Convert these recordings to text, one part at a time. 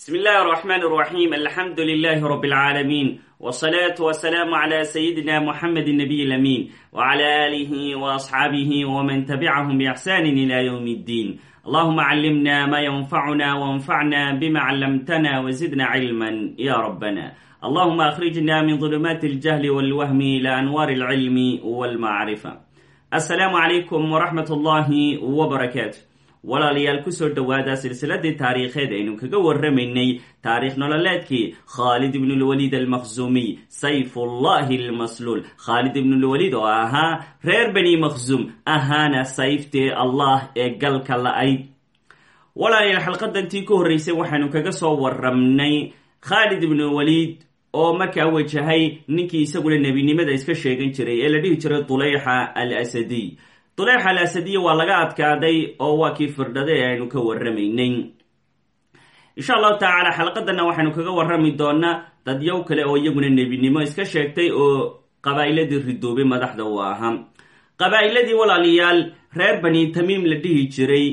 بسم الله الرحمن الرحيم الحمد لله رب العالمين والصلاة والسلام على سيدنا محمد النبي الأمين وعلى آله وأصحابه ومن تبعهم بإحسان إلى يوم الدين اللهم علمنا ما ينفعنا وانفعنا بما علمتنا وزدنا علما يا ربنا اللهم أخرجنا من ظلمات الجهل والوهم إلى أنوار العلم والمعرفة السلام عليكم ورحمة الله وبركاته walaalayaal ku soo dhowaada silsiladii taariikheed aynu kaga warramaynay taariikh nololeedkii khaalid ibnulwaliid almakhzuumiy sayfullahi almasluul khaalid ibnulwaliid oo ahaa reer bani makhzuum ahaana sayftii allah ee galka la-ayd walaalayaal xalqadantii ku horreysay waxaanu kaga soo warramnay khaalid ibnulwaliid oo markaa wajahay ninkii isaguna nebinimada iska sheegan jiray ee la dhihi jiray duleyxa al asadiy duleyxa al asadiya waa laga adkaaday oo waa kii firdhada ee aynu ka warramaynay. Insha allahu tacaala xalqadana waxaynu kaga warrami doonaa dadyow kale oo iyaguna nebinimo iska sheegtay oo qabaa'iladii ridoobay madaxda u ahaa qabaa'iladii walaalayaal reer bani tamiim la dhihi jiray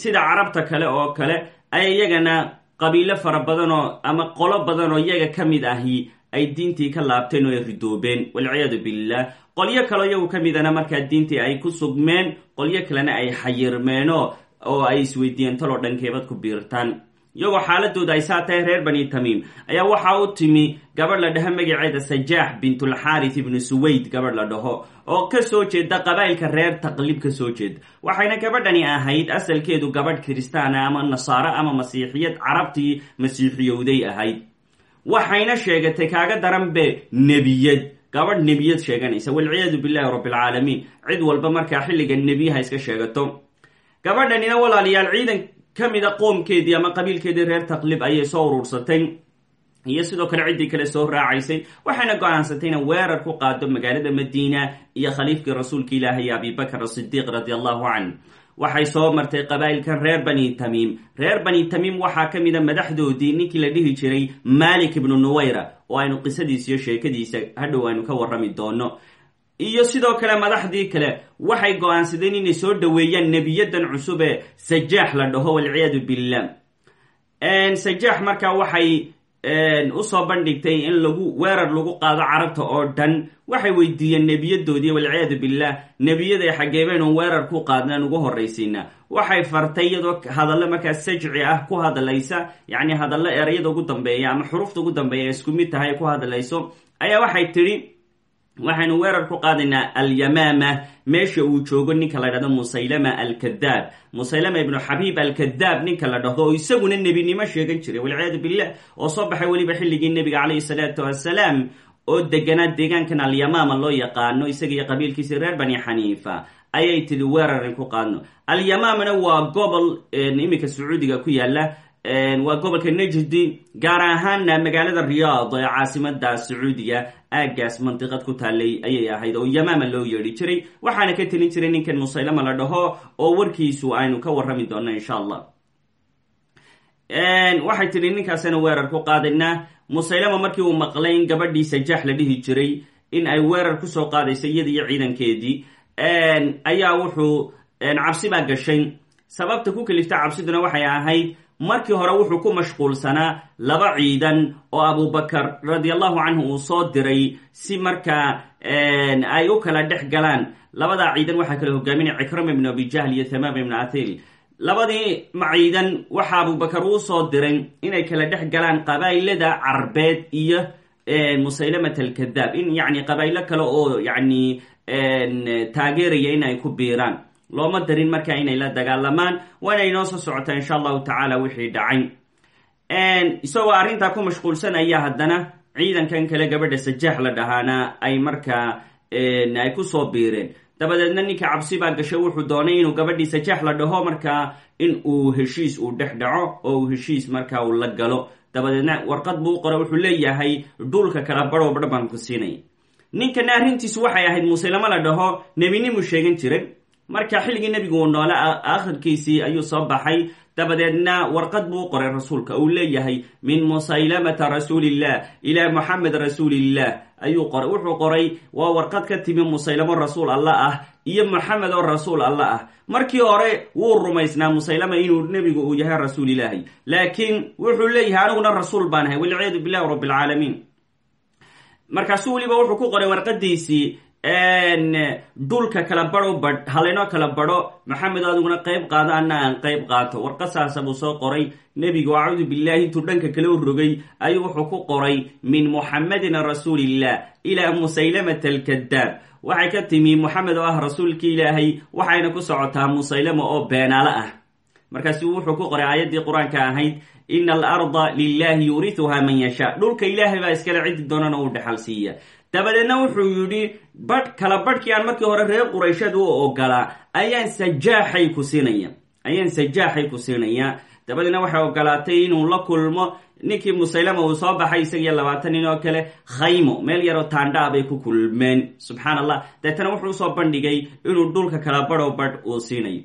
sida carabta kale oo kale ay iyagana qabiilo fara badan oo ama qolo badan oo iyaga ka mid ahi ay diintii ka laabteen oo ay ridoobeen. Walciyaadu billah. Qolyo kaleo iyagu ka midana markaa diintii ay ku sugmeen qolyo kalena ay xayirmeeno oo ay isweydiiyeen taloo dhankeebad ku biirtaan. Iyagoo xaaladooda ay saa tahay reer bani tamiim. Ayaa waxa u timi gabadh la dhaho magaceeda sajaax bintulxaaris ibnu suwayd gabadh la dhaho oo ka soo jeeda qabaa'ilka reer taqlib ka soo jeeda waxayna gabadhani ahayd asalkeedu gabadh kiristaana ama nasaaro ama masiixiyad carabtii masiixiyowday ahayd waxayna sheegatay kaaga daranbe nebiyad gabadh nebiyad sheeganaysa walciyaadu billahi rabbilcaalamiin cid walba markaa xilliga nebiyaha iska sheegato gabadhanina walaalayaal ciidan ka mida qoomkeedii ama qabiilkeedii reer taqlib ayay soo uruursatay iyo sidoo kale ciddii kale soo raacaysay waxayna go'aansatay ina weerar ku qaado magaalada madiina iyo khaliifkii rasuulka ilaahay abibakr asidiiq radi allahu canh waxay soo martay qabaa'ilkan reer bani tamiim reer bani tamiim waxaa ka mida madaxdoodii ninkii la dhihi jiray malik ibnu nuwayra oo aynu qisadiisa iyo sheekadiisa hadhow aynu ka warrami doono iyo sidoo kale madaxdii kale waxay go'aansadeen inay soo dhoweeyaan nebiyadan cusub ee sajaax la dhaho walciyaadu billah. Sajaax markaa waxay u soo bandhigtay in lagu weerar lagu qaado carabta oo dhan. Waxay weydiiyeen nebiyadoodii walciyaadu billah nebiyada xaggeebeynu weerar ku qaadnaan ugu horraysiina waxay fartay iyadoo hadallo markaa sajci ah ku hadlaysa yacni hadallo erayada ugu dambeeya ama xurufta ugu dambeeya isku mid tahay ku hadlayso. Ayaa waxay tidhi waxaynu weerar ku qaadaynaa alyamaama. Meesha uu joogo ninka la dhahdo musaylama alkadaab musaylama ibnu xabiib alkadaab ninka la dhahdo oo isaguna nebinimo sheegan jiray walciyaadu billah oo soo baxay weliba xilligii nebiga calayhi salaatu wassalaam oo deganaa deegaankan alyamaama loo yaqaano isaga iyo qabiilkiisii reer bani xaniifa. Ayay tidhi weerarin ku qaadno. Alyamaamana waa gobol iminka sacuudiga ku yaalla waa gobolka najdi gaar ahaana magaalada riyaad ee caasimada sacuudiga aagaas mandiqad ku taalay ayay ahayd oo yamaama loo yeedhi jiray. Waxaana ka telin jiray ninkan musaylama la dhaho oo warkiisu aynu ka warrami doono insha allah. Waxay tidhi ninkaasina weerar ku qaadaynaa musaylama markii uu maqlay in gabadhii sajaax la dhihi jiray in ay weerar ku soo qaadayso iyada iyo ciidankeedii. Ayaa wuxuu cabsi baa gashay. Sababta ku kalifta cabsiduna waxay ahayd markii hore wuxuu ku mashquulsanaa laba ciidan oo abubakar radiallahu canhu uu soo diray si markaa ay u kala dhex galaan. Labadaa ciidan waxaa kala hogaaminaya cikrama ibnu abi jahl iyo tamaam ibnu athil. Labadii ciidan waxa abubakar uu soo diray inay kala dhex galaan qabaa'ilada carbeed iyo musaylamat alkadaab in yacni qabaa'ilo kale oo yacni taageeraya in ay ku biiraan looma darin markaa inay la dagaalamaan waana inoo soo socotaa insha allahu tacaala wixii dhacay. Isagoo arrintaa ku mashquulsan ayaa haddana ciidankan kale gabadha sajaax la dhahaana ay markaa ay ku soo biireen. Dabadeedna ninka cabsi baa gashay wuxuu doonay inuu gabadhii sajaax la dhaho markaa in uu heshiis uu dhex dhaco oo uu heshiis markaa uu la galo. Dabadeedna warqad buu qora wuxuu leeyahay dhulka kala badhow badh baan ku siinay. Ninkana arrintiisu waxay ahayd musaylamo la dhaho nebinimuu sheegan jiray marka xilligii nebigu uu noole aakhirkiisii ayuu soo baxay. Dabadeedna warqad buu qoray rasuulka. Uu leeyahay min musaylamata rasuulillah ilaa moxamed rasuulillah. Ayuu qoray wuxuu qoray waa warqad ka timi musaylamo rasuul alla ah iyo moxamed oo rasuul alla ah. Markii hore wuu rumaysnaa musaylama inuu nebigu uu yahay rasuul ilaahi laakiin wuxuu leeyahay aniguna rasuul baan ahay walciyaadu billahi rabi alcaalamiin markaasuu weliba wuxuu ku qoray warqadiisii dhulka kala badho badh halaynoo kala badho maxamed adiguna qayb qaado anna aan qayb qaato. Warqasaasa buu soo qoray. Nebigu acuudu billahi intuu dhanka kale u rogay. Ayuu wuxuu ku qoray min muxamedin rasuulillah ilaa musaylamata alkadaab waxay ka timi moxamed oo ah rasuulkii ilaahay waxayna ku socotaa musaylama oo beenaale ah. Markaasu wuxuu ku qoray aayaddii qur'aanka ahayd ina alarda lilahi yuurituha man yashaa. Dhulka ilaahay baa iskale cidi doonana uu dhexal siiya dabadeedna wuxuu yidhi badh kala badhkii aan markii hore reer qurayshada u ogolaa ayaan sajaaxay ku siinaya ayaan sajaaxay ku siinaya. Dabadeedna waxay ogolaatay inuu la kulmo ninkii musaylama uu soo baxay isagiyo labaatan nin oo kale khaymo meel yaroo taandhaa bay ku kulmeen. Subxaan allah deetana wuxuu u soo bandhigay inuu dhulka kala badho badh uu siinayo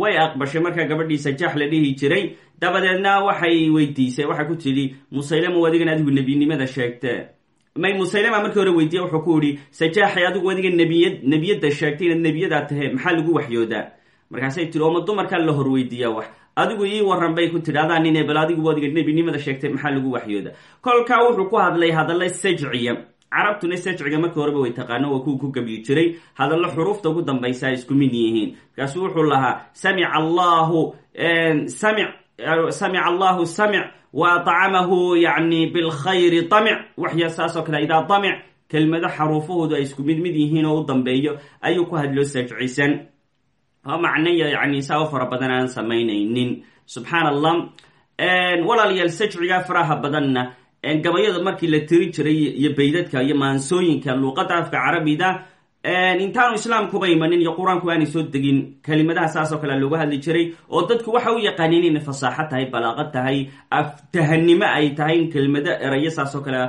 way aqbashay markaa gabadhii sajaax la dhihi jiray. Dabadeedna waxay weydiisay waxay ku tidhi musaylama adigan adigu nebinimada sheegte may musaylama markii hore weydiiye wuxuu ku yihi sajaaxay adigu adiga nebiyad nebiyadda sheegtay inaad nebiyadaa tahe maxaa lagu waxyoodaa? Markaasay tiri ooma dumarkaa la hor weydiiyaa wax. Adigu ii waran bay ku tidhi adaa nin ebel adigu adiga nebinimada sheegtay maxaa lagu waxyooda kolkaa wuxuu ku hadlay hadalla sajciya. Carabtuna sajciga markii horeba way taqaano waa kuwa ku gebyi jiray. Hadallo xuruufta ugu dambaysa ay isku mid yihiin. Markaasu wuxuu lahaa samica allahu samic samica allahu samic wa acamahu yani bilkhayri damic waxya saas oo kale idaa damic kelmado xaruufahoodu ay isku mid mid yihiin oo u dambeeyo ayuu ku hadlo sajcisan oo macnaya yani saa u fara badan aan samaynaynin subxaan allah walaalayaal sajciga faraha badanna gabayada markii la tiri jiray iyo baydadka iyo maansooyinka luuqadda afka carabida intaanu islaamkuba imanin iyo qur'aanku aanay soo degin kelimadaha saas oo kale loogu hadli jiray oo dadku waxa u yaqaaniin inay fasaaxo tahay balaaqo tahay aftahanimo ay tahay in kelimado erayo saas oo kale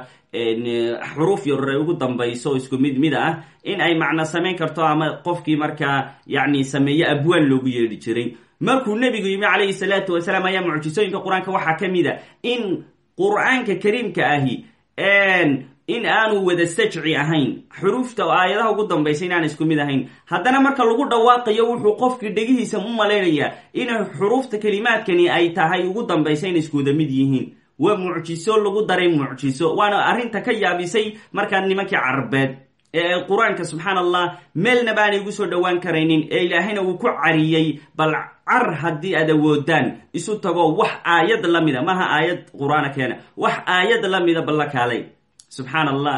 xuruuf yarore ugu dambayso oo isku mid mid ah in ay macno samayn karto ama qofkii markaa yacni sameeye abwaan loogu yeedhi jiray. Markuu nebigu yimi calayhi salaatu wasalaam ayaa mucjisooyinka qur'aanka waxaa ka mid a in qur'aanka kariimka ahi in aanu wada sajci ahayn. Xuruufta aayadaha ugu dambaysa in aan isku mid ahayn. Haddana marka lagu dhawaaqayo wuxuu qofkii dhegihiisa u malaynayaa in xuruufta kelimaadkani ay tahay ugu dambaysa in isku wada mid yihiin. Waa mucjiso lagu daray mucjiso. Waana arrinta ka yaabisay markaa nimankii carbeed ee qur'aanka subxaan allah meelnaba aanay ugu soo dhowaan karaynin ee ilaahayna uu ku cariyey bal car haddii aad awoodaan isu tago wax aayad la mida. Maaha aayad qur'aana keena. Wax aayad la mida balla kaalay subxaan allah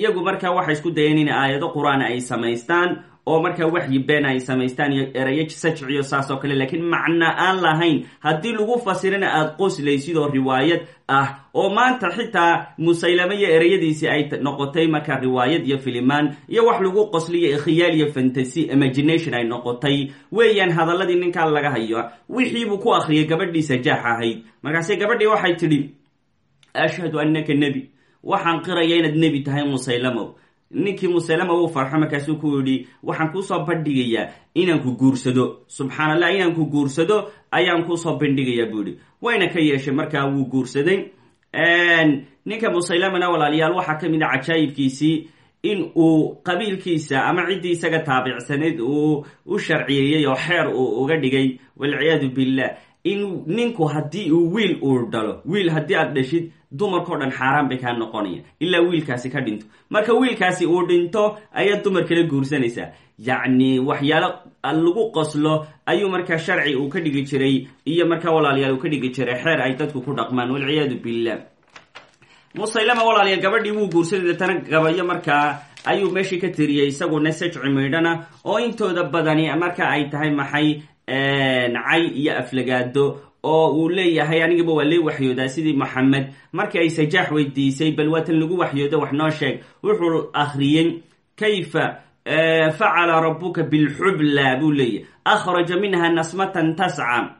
iyagu markaa waxay isku dayeen in aayado qur'aan ay samaystaan oo markaa waxyi been ay samaystaan iyo erayo sajciyo saas kale laakiin macno aan lahayn haddii lagu fasirina aada qoslaysid oo riwaayad ah oo maanta xitaa musaylamo iyo ereyadiisii ay noqotay markaa riwaayad iyo filimaan iyo wax lagu qosliyo khiyaal iyo fantasy imagination ay noqotay weeyaan hadaladii ninkaa laga hayo wixiibuu ku akhriyay gabadhii sajaax ahayd. Markaase gabadhii waxay tidhi ashhadu annaka nebi waxaan qiraya inaad nebi tahay musaylamow ninkii musaylama uu farxo markaasuu ku yidhi waxaan kuusoo bandhigayaa inaan ku guursado. Subxaan allah inaan ku guursado ayaan kuusoo bandhigayaa buu wayna ka yeeshay markaa wuu guursaday. Ninka musaylamana walaalayaal waxaa ka mid a cajaayibkiisii in uu qabiilkiisa ama ciddii isaga taabicsaneyd uu u sharciyeeyey oo xeer uu uga dhigay. Walciyaadu billah in ninku haddii uu wiil uu dhalo wiil haddii aad dhashid dumarkao dhan xaaraan bay kaa noqonaya ilaa wiilkaasi ka dhinto. Marka wiilkaasi uu dhinto ayaad dumar kala guursanaysaa yacni waxyaalo lagu qoslo ayuu markaa sharci uu ka dhigi jiray iyo markaa walaalayaal uu ka dhigi jiray. Xeer ay dadku ku dhaqmaan walciyaadu billah. Musaylama walaalayaal gabadhii wuu guursaday deetana gabayo markaa ayuu meeshii ka tiriyey isaguna sajci maydhana oo intooda badani marka ay tahay maxay cay iyo aflagaado oo uu leeyahay anigaba waa lee waxyoodaa sidii moxamed markii ay sajaax weydiisay bal waatan lagu waxyooda wax noo sheeg. Wuxuu akhriyey kayfa facala rabuka bilxubla? buu leeyahy akhraja minha nasmatan tasca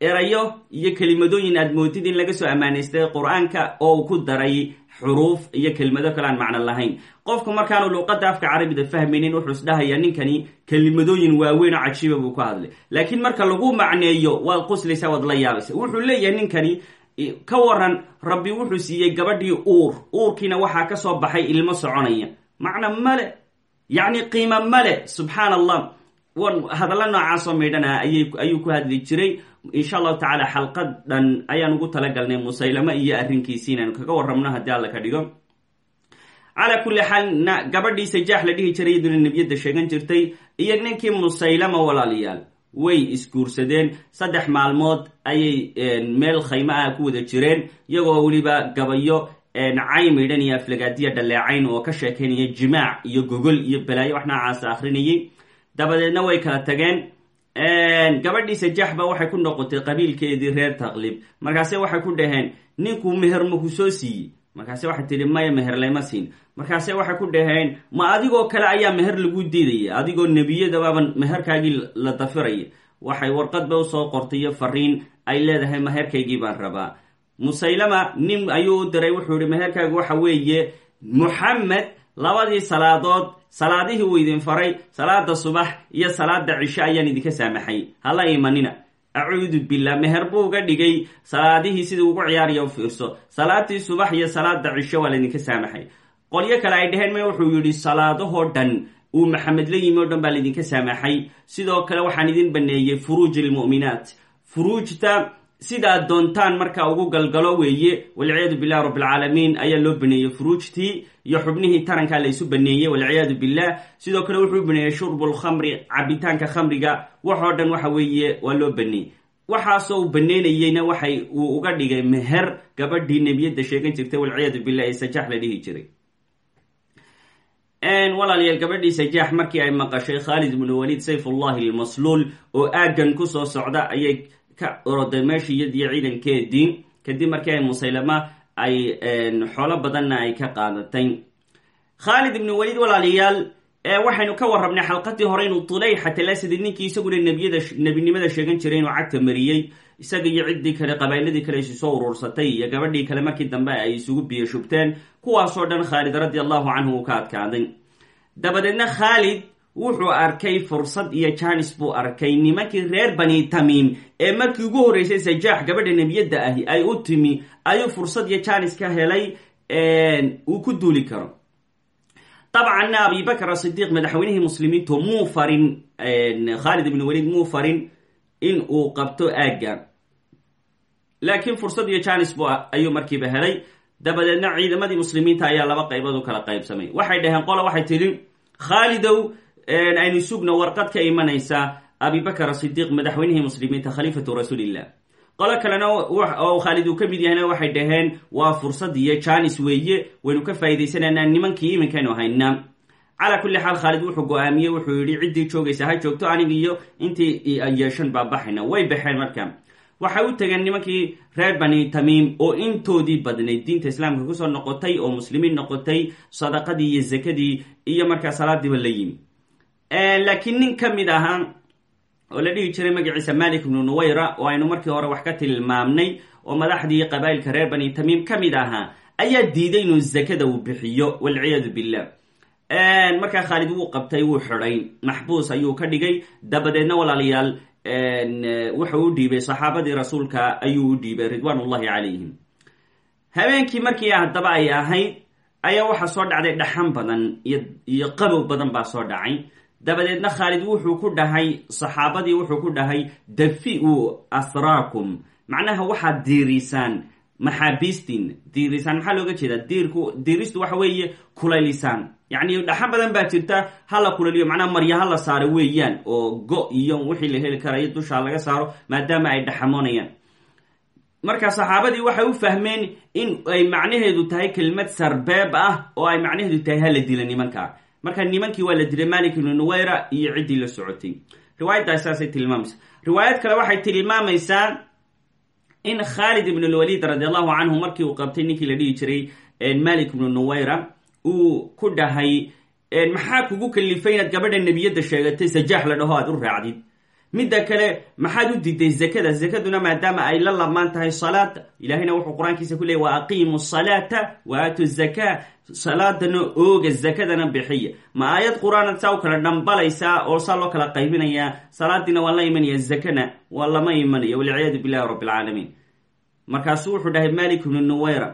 erayo iyo kelimadooyin aad moodid in laga soo ammaanaystay qur'aanka oo uu ku daray xuruuf iyo kelimado kale aan macno lahayn. Qofku markaanu luuqadda afka carabida fahmaynin wuxuu isdhahayaa ninkani kelimadooyin waaweyn oo cajiiba buu ku hadlay. Laakiin marka lagu macneeyo waad quslaysaa waad la yaabaysa wuxuu leeyahay ninkani ka waran rabbi wuxuu siiyey gabadhii uur. Uurkiina waxaa ka soo baxay ilmo soconaya. Macna male yacni qiimo male subxaan allah hadalla noocaasoo maydhana ayuu ku hadli jiray. Insha allahu tacaala xalqad dhan ayaan ugu talagalnay musaylamo iyo arrinkiisi inaynu kaga warramno haddii alla ka dhigo. Calaa kulli xaal gabadhii sajaax la dhihi jiray iyaduna nebiyadda sheegan jirtay iyo ninkii musaylama walaalayaal way isguursadeen. Saddex maalmood ayay meel khaymo ah ku wada jireen iyagoo weliba gabayo cay maydhan iyo aflagaadiya dhaleecayn oo ka sheekaynaya jimaac iyo gogol iyo balaayo wax noocaasa akrinayay dabadeedna way kala tageen. Gabadhii sajaxba waxay ku noqotay qabiilkeedii reer taqlib. Markaase waxay ku dhaheen ninkuu meher maku soo siiyey. Markaase waxay tihi maya meher layma siin. Markaase waxay ku dhaheen ma adigoo kale ayaa meher lagu diidaya adigoo nebiyadabaaba meherkaagii la dafiraya waxay warqadba u soo qortay iyo fariin ay leedahay meherkaygii baan rabaa. Musaylama nin ayuu u diray wuxuu yihi meherkaagu waxa weeye muxamed labadii salaadood salaadihii uu idin faray salaada subax iyo salaada cisho ayaan idinka saamaxay. Hala imanina. Acuudu billah meher buu uga dhigay. Salaadihii sidii ugu ciyaaraya u fiirso. Salaadii subax iyo salaada cisho waa laydinka saamaxay. Qolyo kale ay dheheen may wuxuu yidhi salaadahoo dhan uu maxamed la yimi o dhan baa laydinka saamaxay. Sidoo kale waxaan idin baneeyey furuuj lmu'minaat furuujta sidaad doontaan marka ugu galgalo weeye walciyaadu billahi rabbilcaalamiin ayaa loo baneeyey furuujtii iyo xubnihii tarankaa laysu baneeyey walciyaadu billah. Sidoo kale wuxuu baneeyey shurbu lkhamri cabitaanka khamriga. Waxoo dhan waxa weeye waa loo baneeyey. Waxaasoo uu baneynayeyna waxay uu uga dhigay meher gabadhii nebiyadda sheegan jirtay walciyaadu billah ee sajaax la dhihi jiray. Walaalayaal gabadhii sajaax markii ay maqashay khaalid ibnu waliid sayfullahi lmasluul oo aaggan ku soo socda ayay ka oroday meeshii iyadiyo ciidankeedii. Kadib markii ay musaylama ay xoolo badanna ay ka qaadatay. Khaalid ibnu waliid walaalayaal waxaynu ka warrabnay xalqadii hore inuu tuleyxat alasadi ninkii isaguna nebiyada nebinimada sheegan jiray inuu cagta mariyey. Isaga iyo ciddii kale qabaa'iladii kale isu soo uruursatay iyo gabadhii kale markii dambe ay isugu biyo shubteen. Kuwaasoo dhan khaalid radi allahu canhu uu ka adkaaday. Dabadeedna khaalid wuxuu arkay fursad iyo janis buu arkay. Nimankii reer bani tamiim ee markii ugu horreysay sajaax gabadha nebiyadda ahi ay u timi ayuu fursad iyo janis ka helay uu ku duuli karo. Dabcanna abibakr asidiiq madaxweynihii muslimiintu muu farin khaalid ibn waliid muu farin in uu qabto aagga laakiin fursad iyo janis bu ayuu markiiba helay. Dabadeedna ciidamadii muslimiinta ayaa laba qaybood u kala qaybsamay. Waxay dhaheen qola waxay tidhi khaalidow aynu sugno warqad ka imanaysa abibakr asidiiq madaxweynihii muslimiinta khaliifatu rasuulillah. Qolo kalena oo khaalid uu ka mid yahayna waxay dhaheen waa fursad iyo janis weeye waynu ka faa'idaysanaynaa nimankii iminkaynu haynaa calaa kulli xaal khaalid wuxuu go'aamiyey wuxuu yidhi ciddii joogaysa ha joogto anig iyo intii yeeshan baa baxayna. Way baxeen marka. Waxay u tageen nimankii reer bani tamiim oo intoodii badnayd diinta islaamka ku soo noqotay oo muslimiin noqotay sadaqadii iyo zakadii iyo markaa salaadiiba la yimi laakiin nin ka mid ahaa oo la dhihi jiray magaciisa malik ibnu nuwayra oo aynu markii hore wax ka tilmaamnay oo madaxdii qabaa'ilka reer bani tamiim ka mid ahaa ayaa diiday inuu zakada uu bixiyo walciyaadu billah. Markaa khaalid wuu qabtay wuu xidhay maxbuus ayuu ka dhigay dabadeedna walaalayaal wuxuu u dhiibay saxaabadii rasuulka ayuu u dhiibay ridwaan ullahi habeenkii markii haddaba ay ahayd ayaa waxaa soo dhacday dhaxan badan iyo qabow badan baa soo dhacay dabadeedna khaalid wuxuu ku dhahay saxaabadii wuxuu ku dhahay dafi-u asraakum. Macnaha waxaad diirisaan maxaabiistiin. Diirisaan maxaa looga jeedaa? Diirku diiristu waxa weeye kulaylisaan yacni dhaxan badan baa jirta ha la kulaliyo macnaha marya ha la saaro weeyaan oo go iyo wixii la heli karayo dushaa laga saaro maadaama ay dhaxamoonayaan. Marka saxaabadii waxay u fahmeen in ay macnaheedu tahay kelmad sarbeeb ah oo ay macnaheedu tahay hala dila nimanka marka nimankii waa la dilay malik ibnu nuwayra iyo ciddii la socotay. Riwaayaddaas saasay tilmaamaysa. Riwaayad kale waxay tilmaamaysaa in khaalid ibn lwaliid radi allahu canhu markii uu qabtay ninkii la dhihi jiray malik ibnu nuwayra uu ku dhahay maxaa kugu kalifay inaad gabadha nebiyadda sheegatay? Sajaax la dhaho aad u raacdid midda kale maxaad u diiday zakada? Zakaduna maadaama ay la lamaan tahay salaada ilahayna wuxuu qur'aankiisa ku leeyay wa aqiimu salaata wa aatu zakaa. Salaadana ooga zakadana bixiya. Ma aayad qur'aanad saa u kala dhambalaysaa oo saa loo kala qaybinayaa? Salaadiina waa la imanaya zakana waa lama imanaya walciyaadu billahi rabi alcaalamiin markaasuu wuxuu dhahay malik bnu nuwayra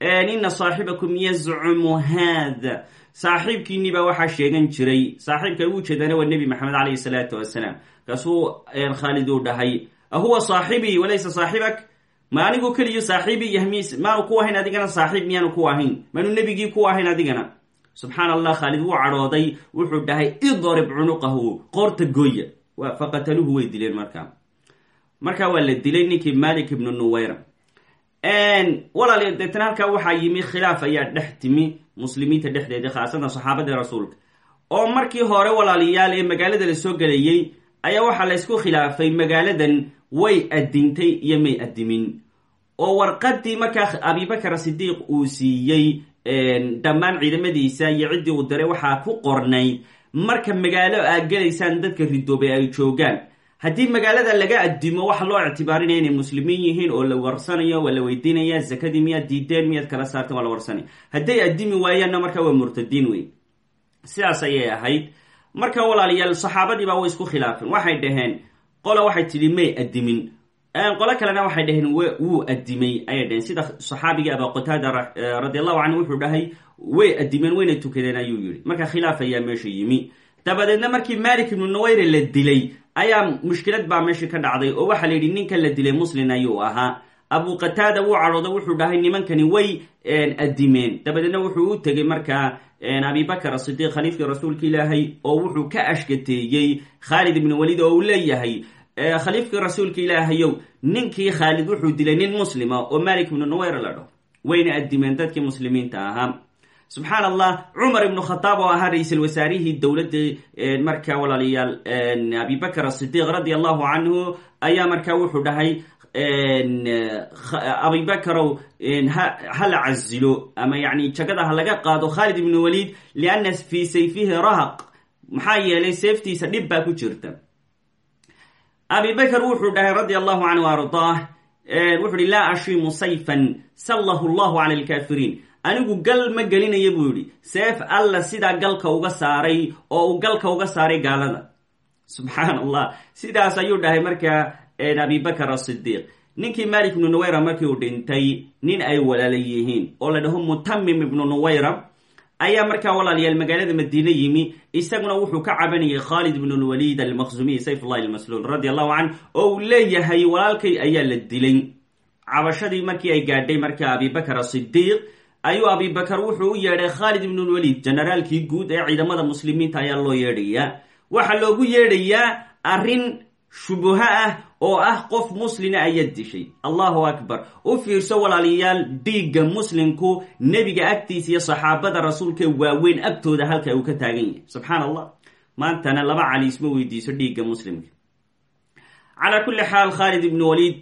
ina saaxibakum yazcumu hada saaxiibkiinii baa waxaa sheegan jiray saaxiibka ugu jeedana waa nebi maxamed calayhi salaatu wasalaam. Kaasuu khaalid uu dhahay ahuwa saaxibii walaysa saaxibak ma anigu keliyo saaxiibi yahmis maanu ku ahayn adigana saaxiib miyaanu ku ahayn. Maanu nebigii ku ahayn adigana. Subxaan allah khaalid wuu wuxuu dhahay idrib cunuqahu qoorta gooya. Faqataluhu way dileen markaa. Markaa waa la dilay ninkii malik ibnu nuwayra. Walaal deetana halkaa waxaa yimi khilaaf ayaa dhex timi muslimiinta dhexdeedii khaasatan saxaabadii rasuulka. Oo markii hore walaalayaal ee magaalada la soo gelayey ayaa waxaa la ysku khilaafay magaaladan way adintay iyo may adimin oo warqadii markaa abibakar sidiiq uu siiyey dhammaan ciidamadiisa iyo ciddii uu diray waxaa ku qornayd marka magaalo aad gelaysaan dadka ridoobay ay joogaan haddii magaalada laga adimo waxa loo ictibaarinaya inay muslimiin yihiin oo la warsanayo waa la weydiinaya zakadii miyaad diideen miyaad kala saarteen waa la warsanaya hadday adimi waayaanna marka waa murtadiin wey sidaas ayay ahayd. Marka walaalayaal saxaabadiibaa way isku khilaafeen. Waxay dhaheen qola waxay tidhi may adimin qolo kalena waxay dhaheen wuu adimay ayay dhaheen. Sida saxaabigii aba qataada radi allahu canhu wuxuu dhahay way adimeen wayna tukadeen ayuu yihi marka khilaaf ayaa meesha yimi. Dabadeedna markii malik ibnu nawayre la dilay ayaa mushkilad baa meeshii ka dhacday oo waxaa la yidhi ninkan la dilay muslin ayuu ahaa. Abu qataada wuu cadhooda wuxuu dhahay nimankani way adimeen dabadeedna wuxuu u tegey markaa abibakar asidiiq khaliifkii rasuulka ilaahay oo wuxuu ka ashkateeyey khaalid ibnu walid oo uu leeyahay khaliifkii rasuulka ilaahayow ninkii khaalid wuxuu dilay nin muslima oo malik ibnu nuwayr la dhaho. Wayna adimeen dadkii muslimiinta ahaa subxaan allah cumar ibnu khadaab oo ahaa ra'iisul wasaarihii dowladda markaa walaalayaal abibakr asidiiq radi allahu canhu ayaa markaa wuxuu dhahay abibakarow hala casilo ama yani jagada ha qaado khaalid ibnu walid lianna fii sayfihi rahaq. Maxaa yeelay seeftiisa dhib ku jirta. Abibakr wuxuu dhahay radi allahu canhu ardaah wuxu uhi laa ashimu sayfan sallahu llahu cala anigu gal ma gelinaya buu yidhi seef alla sidaa galka uga saaray oo uu galka uga saaray gaalada. Subxaan allah sidaas ayuu dhahay markaa abibakr asidiiq ninkii malik ibnu nuwayra markii uu dhintay nin ay walaala yihiin oo la dhaho mutamim ibnu nuwayra ayaa markaa walaalayaal magaalada madiine yimi isaguna wuxuu ka cabanayay khaalid ibnu lwaliid almaqzumiy sayfullahi almasluul radi allahu canh oo uu leeyahay walaalkay ayaa la dilay. Cabashadii markii ay gaadhay markaa abibakr asidiiq ayuu abibakar wuxuu u yeedhay khaalid ibnu lwaliid generaalkii guud ee ciidamada muslimiinta ayaa loo yeedhayaa. Waxaa loogu yeedhayaa arrin shubuho ah oo ah qof muslina ayaa dishay. Allahu akbar. U fiirso walaalayaal dhiigga muslimku nebiga agtiisa iyo saxaabada rasuulka waaweyn agtooda halka uu ka taagan yahay. Subxaan allah maantana laba cali isma weydiiso dhiigga muslimka. Calaa kulli xaal khaalid ibnu waliid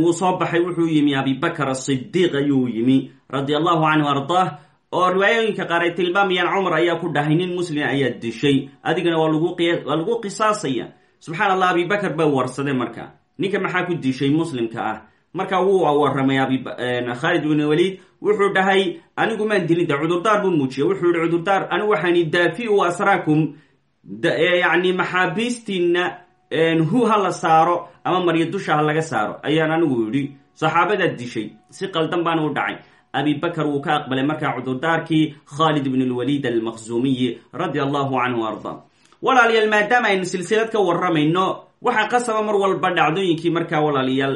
wuu soo baxay wuxuu yimi abibakr asidiiq ayuu yimi radi allahu canhu ardaah. Oo riwaayooyinka qaar ay tilmaamayaan cumar ayaa ku dhahay nin muslima ayaa dishay. Adigana waa lagu qisaasaya. Subxaan allah abibakar baa warsaday marka. Ninka maxaa ku dishay muslimka ah? Marka wuu waramay khaalid ibn waliid. Wuxuu dhahay anigu maan dilin de cudurdaar buu muujiyay wuxuu yihi cudurdaar anigu waxaan daafiu asraakum yani maxaabiistiina hu ha la saaro ama maryo dusha ha laga saaro. Ayaan anigu yidhi saxaabadaa dishay si qaldan baana u dhacay. Abibakar wuu ka aqbalay markaa cudurdaarkii khaalid ibn lwaliid almaqzumiyi radi allahu canhu arda. Walaalayaal maadaama aynu silsilad ka waramayno waxaa qasaba mar walba dhacdooyinkii markaa walaalayaal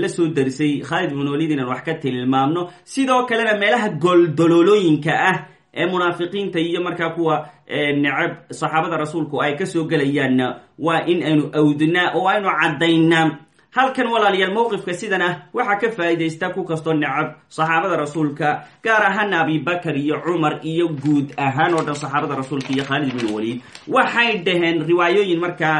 la soo darisay khaalid ibn waliid inaan wax ka tilmaamno. Sidoo kalena meelaha gooldoloolooyinka ah ee munaafiqiinta iyo markaa kuwa necab saxaabada rasuulku ay ka soo gelayaanna waa in aynu awdinaa oo aynu caddaynaa. Halkan walaalayaal mowqifka sidan ah waxaa ka faa'iidaysta ku kastoo necab saxaabada rasuulka gaar ahaana abibakar iyo cumar iyo guud ahaan oo dhan saxaabada rasuulka iyo khaalid ibn waliid. Waxay dhaheen riwaayooyin markaa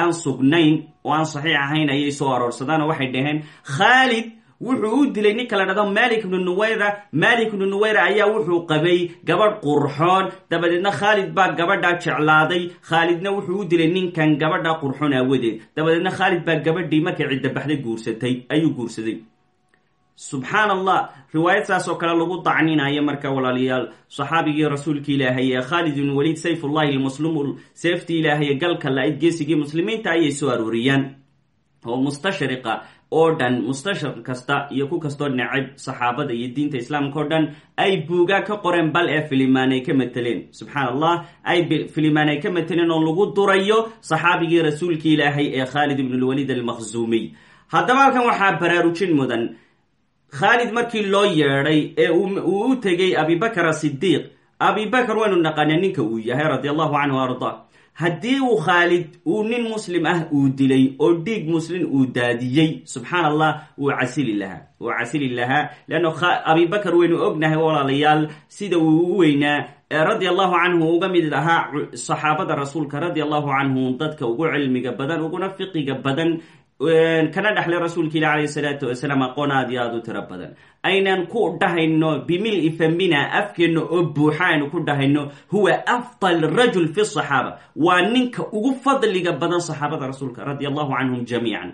aan sugnayn oo aan saxiix ahayn ayay soo aroorsadaan oo waxay dhaheen khaalid wuxuu u dilay ninka la dhahdo malik ibnu nuwayra. Malik ibnu nuwayra ayaa wuxuu qabay gabadh qurxoon. Dabadeedna khaalid baa gabadhaa jeclaaday. Khaalidna wuxuu u dilay ninkan gabadha qurxoon aawadeed. Dabadeedna khaalid baa gabadhii markay ciddabaxday guursatay ayuu guursaday. Subxaan allah riwaayad saas oo kale lagu dacninayo marka walaalayaal saxaabigii rasuulki ilaahay ee khaalid ibnu waliid sayfullahi lmuslimu seeftii ilaahay galka la-id muslimiinta ayay soo arooriyaan oo mustashriqa oo dhan mustashriq kasta iyo ku kastoo necab saxaabada iyo diinta islaamka o dhan ay buugaa ka qoreen bal ee filimaan ka mateleen subxaan allah ay filimaan ay ka mateleen oo lagu durayo saxaabigii rasuulki ilaahay ee khaalid ibn lwaliid almakhzuumiy haddaba halkan waxaa baraarujin mudan. Khaalid markii loo yeedhay ee uu u tegay abibakr asidiiq abibakr waynu naqaanaa ninka uu yahay radi allahu canhu arda haddii uu khaalid uu nin muslim ah uu dilay oo dhiig muslim uu daadiyey subxaan allah wuu casili lahaa. Wuu casili lahaa leanno waynu ognahay walaalayaal sida uu u weynaa. Radi allahu canhu uga mid ahaa saxaabada rasuulka radi allahu canhu dadka ugu cilmiga badan uguna fiqiga badan kana dhexlay rasuulka ilah alayh salaatu wasalaam aqoon aad iyo aada u tiro badan. Aynan ku dhahayno bimil-i famina afkeenna oo buuxa aynu ku dhahayno huwa afdal rajul fi saxaaba. Waa ninka ugu fadliga badan saxaabada rasuulka radi allahu canhum jamiican.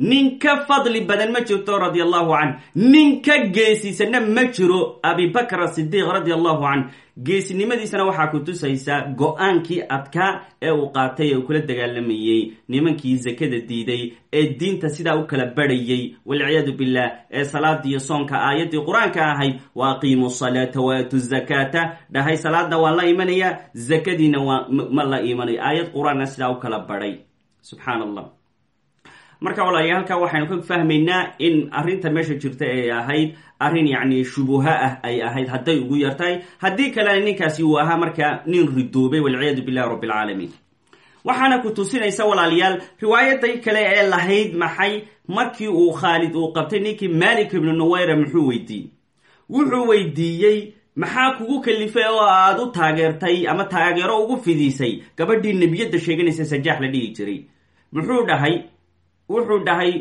Nin ka fadli badan ma jirto radi allahu canh nin ka geesisana ma jiro abibakr asidiiq radi allahu canh geesinimadiisana waxaa ku tusaysaa go'aankii adkaa ee uu qaatay ee uu kula dagaalamayey nimankii zakada diiday ee diinta sidaa u kala barhayay walciyaadu billah ee salaadiiyo soonka aayaddii qur'aanka ahayd wa aqiimu salaata waatu zakaata dhahay salaada waan la imanaya zakadiina waa ma la imanayo aayad qur'aanna sidaa u kala barhay subxaan allah marka walaaliya halkaa waxaynu ka fahmaynaa in arrinta meesha jirta ay ahayd arrin yacni shubuha ah ay ahayd hadday ugu yartahay. Haddii kalena ninkaasi uu ahaa markaa nin ridoobay walciyaadu billahi rabbi alcaalamiin waxaana ku tusinaysa walaalayaal riwaayaday kale ee lahayd maxay markii uu khaalid uu qabtay ninkii malik ibnu nuwayra muxuu weydiiyey. Wuxuu weydiiyey maxaa kugu kalifay oo aad u taageertay ama taageero ugu fidisay gabadhii nebiyadda sheeganaysa sajaax la dhihi jiray. Muxuu dhahay wuxuu dhahay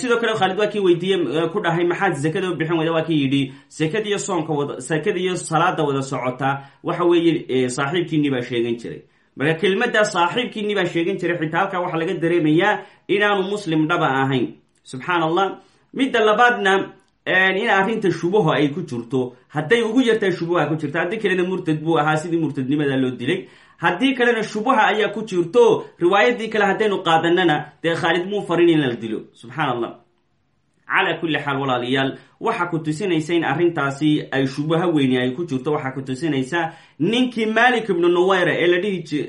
sidoo kale khaalid waa kii weydiiye ku dhahay maxaad zakada u bixin weyda waa kii yidhi sekada iyo soonka wada sekada iyo salaada wada socotaa waxa weeye saaxiibkiinii baa sheegan jiray. Marka kelmaddaa saaxiibkiinii baa sheegan jiray xitaa halkaa waxaa laga dareemayaa inaanu muslim dhaba ahayn. Subxaan allah midda labaadna in arrinta shubaho ay ku jirto hadday ugu yartahay shubaha ku jirto haddii kalena murtad buu ahaa sidii murtadnimada loo dilay haddii kalena shubaha ayaa ku jirto riwaayadii kale haddaynu qaadanana dee khaalid muu farin in la dilo. Subxaan allah kulli xaal walaalayaal waxaa ku tusinaysa in arrintaasi ay shubaha weyni ay ku jirto waxaa ku tusinaysa ninkii malik ibnu nuwayra ee la dhihi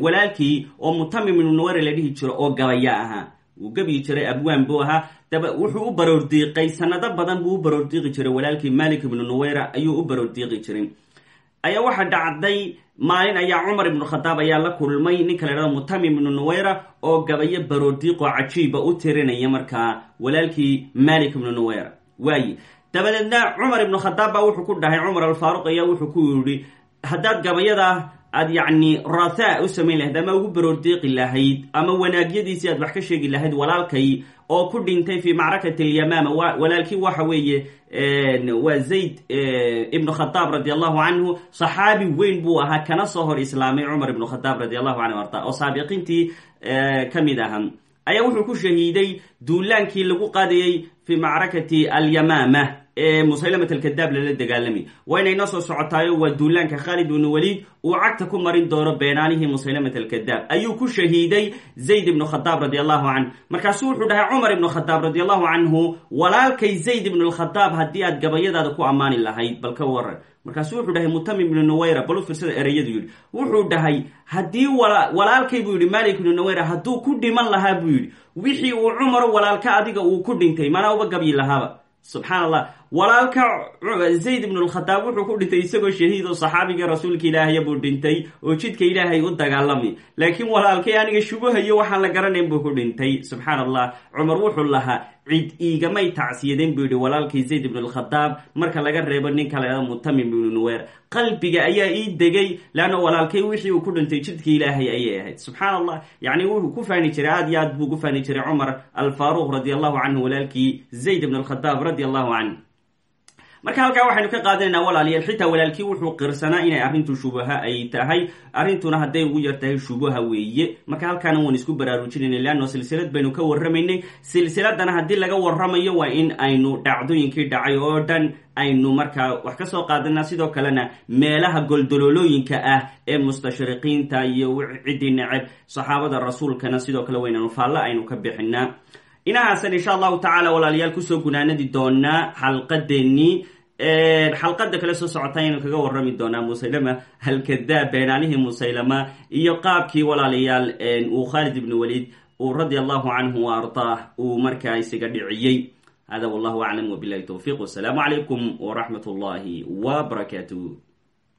walaalkii oo mutamim ibnu nuwayra la dhihi jiro oo gabaya ahaa. Wuu gebyi jiray abwaan buu ahaa. Wuxuu u baroordiiqay sanado badan buu u baroordiiqi jiray. Walaalkii malik ibnu nuwayra ayuu u baroordiiqi jiray ayaa waxaa dhacday maalin ayaa cumar ibnu khadaab ayaa la kulmay ninka la dhahdo mutamim ibnu nuwayra oo gabayo baroordiiqoo cajiiba u tirinaya markaa walaalkii malik ibnu nuwayra. Waaye dabadeedna cumar ibnu khadaab baa wuxuu ku dhahay cumar alfaaruq ayaa wuxuu ku yidhi haddaad gabayada aad yacni rathaa u samayn lahayd ama ugu baroordiiqi lahayd ama wanaagyadiisii aad wax ka sheegi lahayd walaalkay oo ku dhintay fi macrakati alyamaama walaalkii waxa weeye waa zayd ibnu khadaab radi allahu canhu saxaabi weyn buu ahaa kana soo hor islaamay cumar ibnu khadaab radi allahu canhu arda oo saabiqiintii ka mid ahaa. Ayaa wuxuu ku shahiiday duulaankii lagu qaadayey fi macrakati alyamaama musaylamat alkadaab lala dagaalamay waa inay noo soo socotaayo waa duulaanka khaalid ibnu waliid uu cagta ku marin doono beenaalihii musaylamat alkadaab ayuu ku shahiiday zayd ibnu khadaab radi allahu canh markaasuu wuxuu dhahay cumar ibnu khadaab radi canhu walaalkay zayd ibnu lkhadaab haddii aad gabayadaada ku ammaani lahayd bal ka waran markaasuu wuxuu dhahay mutamim ibnu nuwayra bal u firsada ereyadu wuxuu dhahay haddii walaalkay buu yidhi malik ibnu nuwayra hadduu ku dhiman lahaa buu yidhi wixii uu cumaro walaalka adiga uu ku dhintay manaa uba gabyi lahaaba. Subxaan walaalka zayd ibn lkhadaab wuxuu ku dhintay isagoo shahiid oo saxaabigii rasuulka ilaahaya buu dhintay oo jidka ilaahay u dagaalami. Laakiin walaalkay aniga shubahayo waxaan la garanayn buu ku dhintay. Subxaan allah cumar wuxuu lahaa cid iigamay tacsiyadeen buu yihi walaalkii zayd ibn lkhadaab marka laga reebo ninka la hahdo mutamim ibnu nuweer qalbiga ayaa ii degay leanna walaalkay wixii uu ku dhintay jidka ilaahay ayay ahayd. Subxaan allah yacni wuxuu ku faani jiray aad iyo aad buu ku faani jiray cumar alfaaruq radi allahu canhu walaalkii zayd ibn alkhadaab radi allahu canh marka halkaa waxaynu ka qaadanaynaa walaalayaal xitaa walaalkii wuxuu qirsanaa inay arrintu shubaha ay tahay. Arrintuna hadday ugu yar tahay shubaha weeye. Marka halkaana waan isku baraarujinayna leanno silsilad baynu ka warramaynay. Silsiladana haddii laga warramayo waa in aynu dhacdooyinkii dhacay oo dhan aynu markaa wax ka soo qaadanaa sidoo kalena meelaha goldoloolooyinka ah ee mustashriqiinta iyo ciddii neceb saxaabada rasuulkana sidoo kale waynanu faalle aynu ka bixinaa inahaasan insha allahu tacaala walaalayaal ku soo gunaanadi doonaa xalqadeenii xalqada kale soo socota ayaynu kaga warrami doonaa musaylama halkadaab beenaalihii musaylama iyo qaabkii walaalayaal uu khaalid ibnu waliid uu radi allahu canhu ardaah uu markaa isaga dhiciyey. Hada wallahu aclam wbilahi towfiq wasalaamu calaykum wraxmat اllahi wbarakaatuh